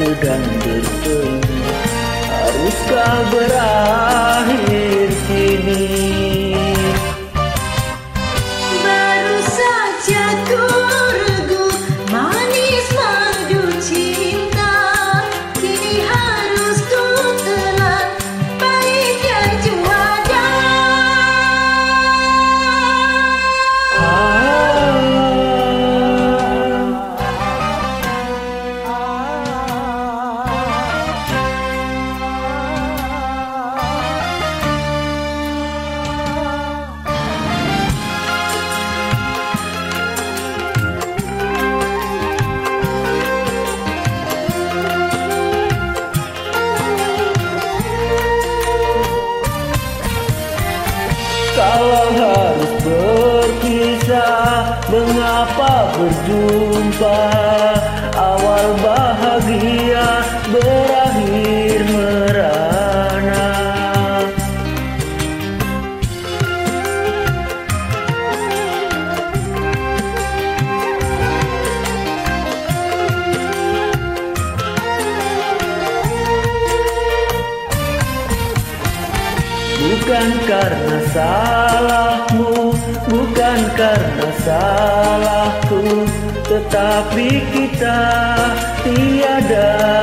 sedang bersemi Haruskah berakhir kini Kalau harus berpisah Mengapa berjumpa? Awal bahagia Bukan karena salahmu Bukan karena salahku Tetapi kita tiada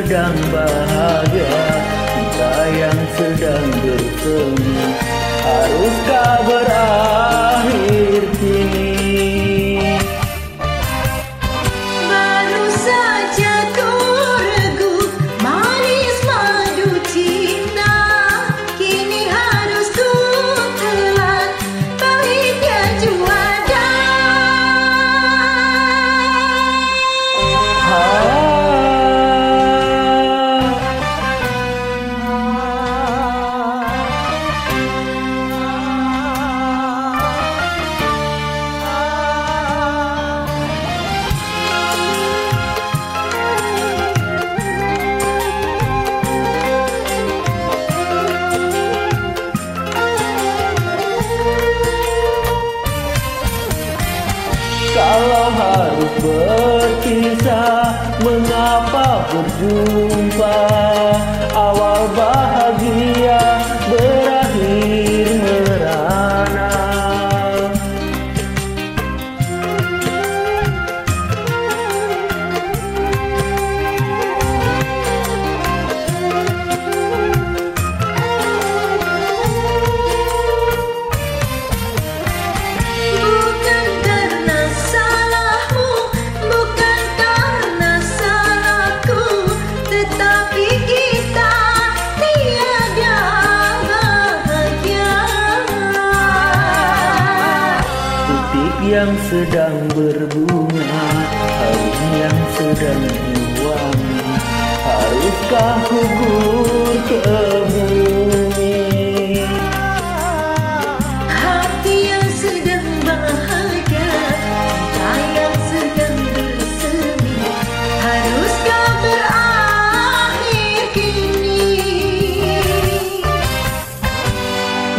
sedang bahagia Kita yang sedang bersemi Haruskah berakhir berjumpa Awal bahagia Titik yang sedang berbunga Harum yang sedang diwangi Haruskah gugur ke bumi Hati yang sedang bahagia, kita yang sedang bersemi, haruskah berakhir kini?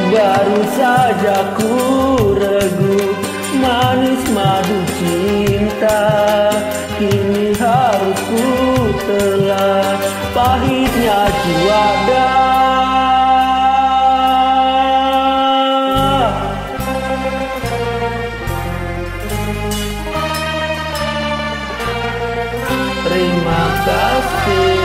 Baru saja ku regu Terima kasih.